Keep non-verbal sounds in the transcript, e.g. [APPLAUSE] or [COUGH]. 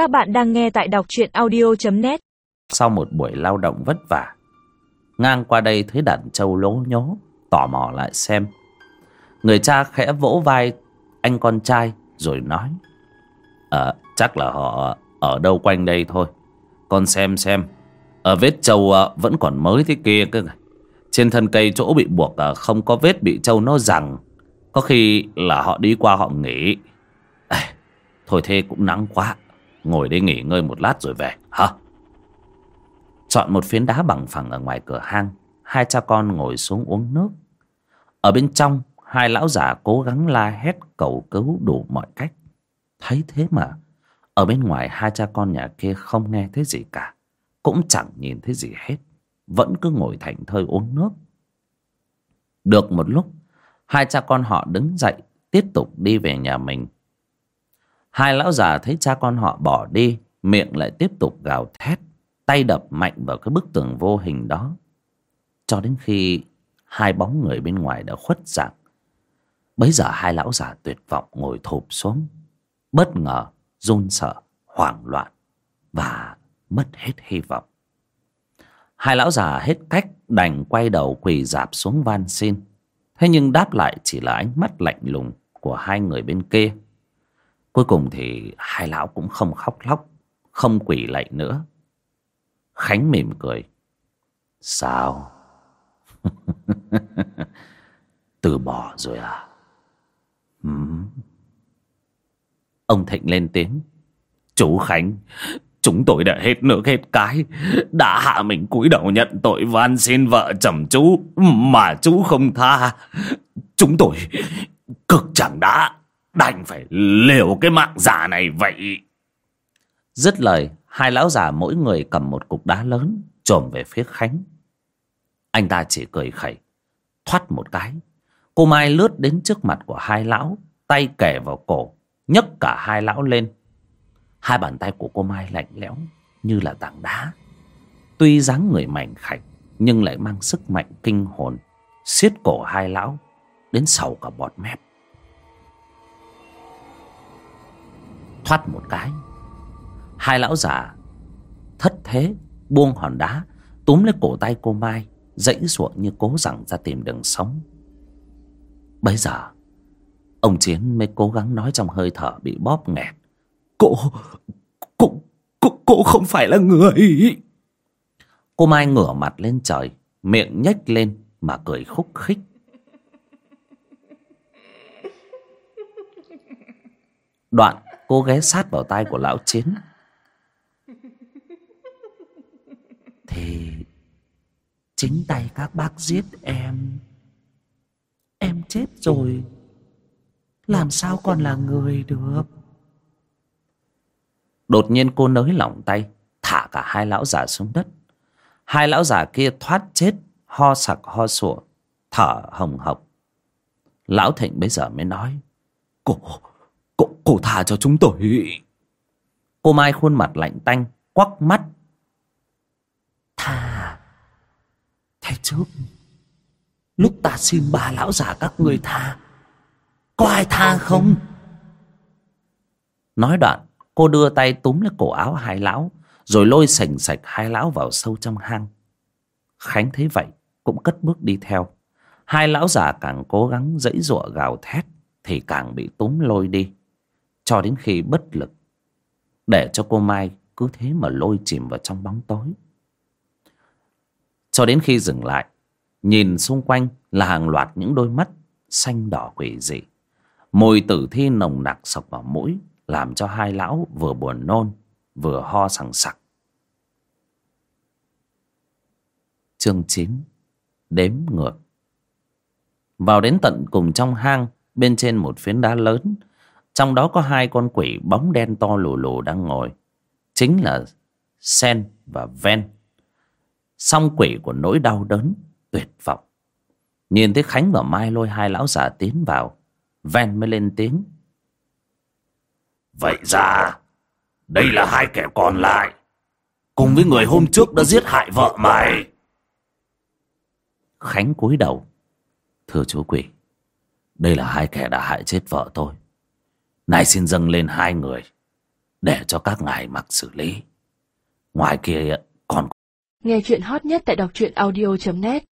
Các bạn đang nghe tại đọc truyện audio.net Sau một buổi lao động vất vả, Ngang qua đây thấy đàn trâu lố nhố, Tò mò lại xem. Người cha khẽ vỗ vai anh con trai Rồi nói Ờ chắc là họ ở đâu quanh đây thôi. Con xem xem, Ở vết trâu ờ, vẫn còn mới thế kia cơ Trên thân cây chỗ bị buộc ờ, Không có vết bị trâu nó rằng Có khi là họ đi qua họ nghỉ. Thôi thế cũng nắng quá. Ngồi đây nghỉ ngơi một lát rồi về, hả? Chọn một phiến đá bằng phẳng ở ngoài cửa hang. Hai cha con ngồi xuống uống nước. Ở bên trong, Hai lão già cố gắng la hét cầu cứu đủ mọi cách. Thấy thế mà, Ở bên ngoài hai cha con nhà kia không nghe thấy gì cả, Cũng chẳng nhìn thấy gì hết, Vẫn cứ ngồi thảnh thơi uống nước. Được một lúc, Hai cha con họ đứng dậy, Tiếp tục đi về nhà mình. Hai lão già thấy cha con họ bỏ đi, Miệng lại tiếp tục gào thét, Tay đập mạnh vào cái bức tường vô hình đó. Cho đến khi Hai bóng người bên ngoài đã khuất dạng, Bấy giờ hai lão già tuyệt vọng ngồi thụp xuống, Bất ngờ, run sợ, Hoảng loạn Và mất hết hy vọng. Hai lão già hết cách Đành quay đầu quỳ dạp xuống van xin. Thế nhưng đáp lại chỉ là ánh mắt lạnh lùng Của hai người bên kia. Cuối cùng thì hai lão cũng không khóc lóc, Không quỳ lạy nữa. Khánh mỉm cười. Sao? [LAUGHS] Từ bỏ rồi à? Ừ. Ông Thịnh lên tiếng. Chú Khánh, Chúng tôi đã hết nước hết cái, Đã hạ mình cúi đầu nhận tội van xin vợ chồng chú Mà chú không tha. Chúng tôi cực chẳng đã. Đành phải liều cái mạng giả này vậy. Dứt lời, Hai lão già mỗi người cầm một cục đá lớn, Trồm về phía Khánh. Anh ta chỉ cười khẩy, Thoát một cái. Cô Mai lướt đến trước mặt của hai lão, Tay kề vào cổ, nhấc cả hai lão lên. Hai bàn tay của cô Mai lạnh lẽo, Như là tảng đá. Tuy dáng người mảnh khảnh, Nhưng lại mang sức mạnh kinh hồn, siết cổ hai lão, Đến sầu cả bọt mép. Thoát một cái. Hai lão già thất thế buông hòn đá túm lấy cổ tay cô mai dãy ruộng như cố rằng ra tìm đường sống. Bấy giờ ông chiến mới cố gắng nói trong hơi thở bị bóp nghẹt. Cô cô cô cô không phải là người. Cô mai ngửa mặt lên trời miệng nhếch lên mà cười khúc khích. Đoạn cô ghé sát vào tai của lão chiến. Thì chính tay các bác giết em. Em chết rồi. Làm sao còn là người được? Đột nhiên cô nới lỏng tay, thả cả hai lão già xuống đất. Hai lão già kia thoát chết, ho sặc ho sủa thở hồng hộc. Lão thịnh bây giờ mới nói, cô cô tha cho chúng tôi. Cô mai khuôn mặt lạnh tanh quắc mắt. Tha thế trước lúc ta xin bà lão già các người tha có ai tha không? Nói đoạn cô đưa tay túm lấy cổ áo hai lão rồi lôi sành sạch hai lão vào sâu trong hang. Khánh thấy vậy cũng cất bước đi theo. Hai lão già càng cố gắng dãy giụa gào thét thì càng bị túm lôi đi cho đến khi bất lực, để cho cô mai cứ thế mà lôi chìm vào trong bóng tối. Cho đến khi dừng lại, nhìn xung quanh là hàng loạt những đôi mắt xanh đỏ quỷ dị. Mùi tử thi nồng nặc sộc vào mũi, làm cho hai lão vừa buồn nôn, vừa ho sằng sặc. Chương chín, đếm ngược. Vào đến tận cùng trong hang, bên trên một phiến đá lớn trong đó có hai con quỷ bóng đen to lù lù đang ngồi chính là sen và ven. Song quỷ của nỗi đau đớn tuyệt vọng. Nhìn thấy khánh và mai lôi hai lão già tiến vào ven mới lên tiếng. Vậy ra đây là hai kẻ còn lại cùng với người hôm trước đã giết hại vợ mày. Khánh cúi đầu. Thưa chú quỷ đây là hai kẻ đã hại chết vợ tôi nay xin dâng lên hai người, để cho các ngài mặc xử lý. Ngoài kia còn Nghe chuyện hot nhất tại đọc truyện audio.net